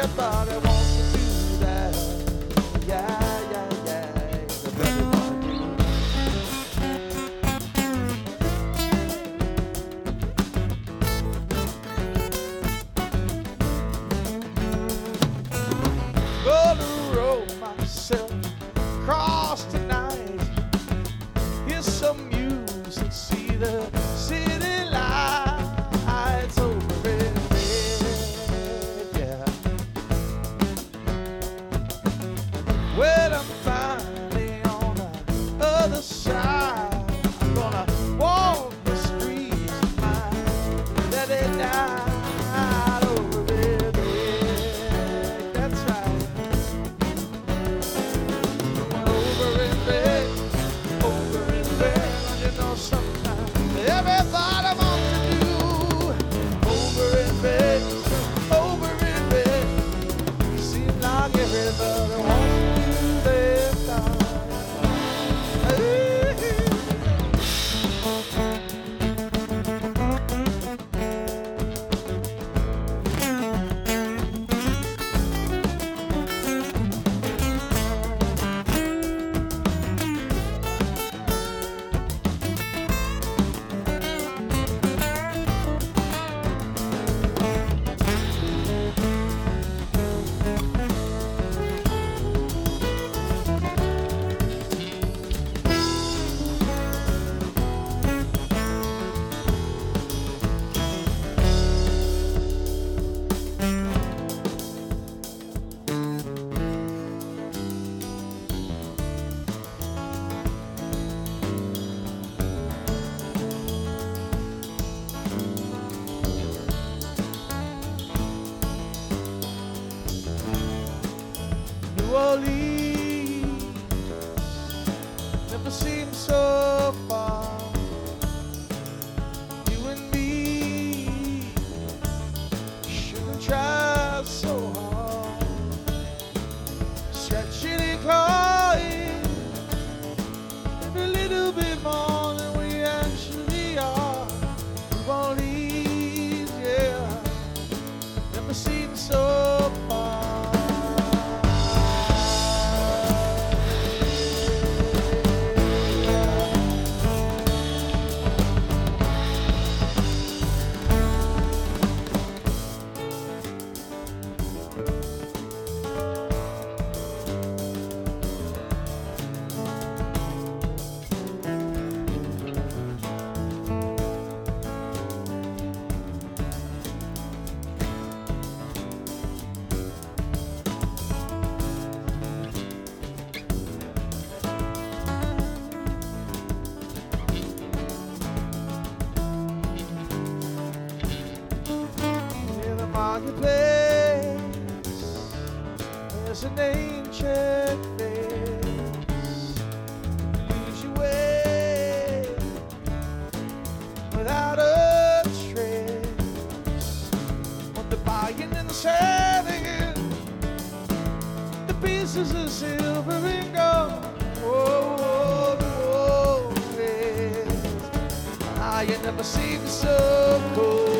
Everybody wants to do that. Yeah, yeah, yeah. Gonna roll myself across tonight. Hear some music, see the like Orleans never seemed so far. You and me shouldn't try so hard. Stretching and clawing every little bit more than we actually are. New Orleans, yeah, never seemed marketplace. There's an ancient face. Lose your way without a trace. On the buying and the selling, the pieces of silver and gold. Whoa, whoa, whoa, yes. I ain't never seen so cold.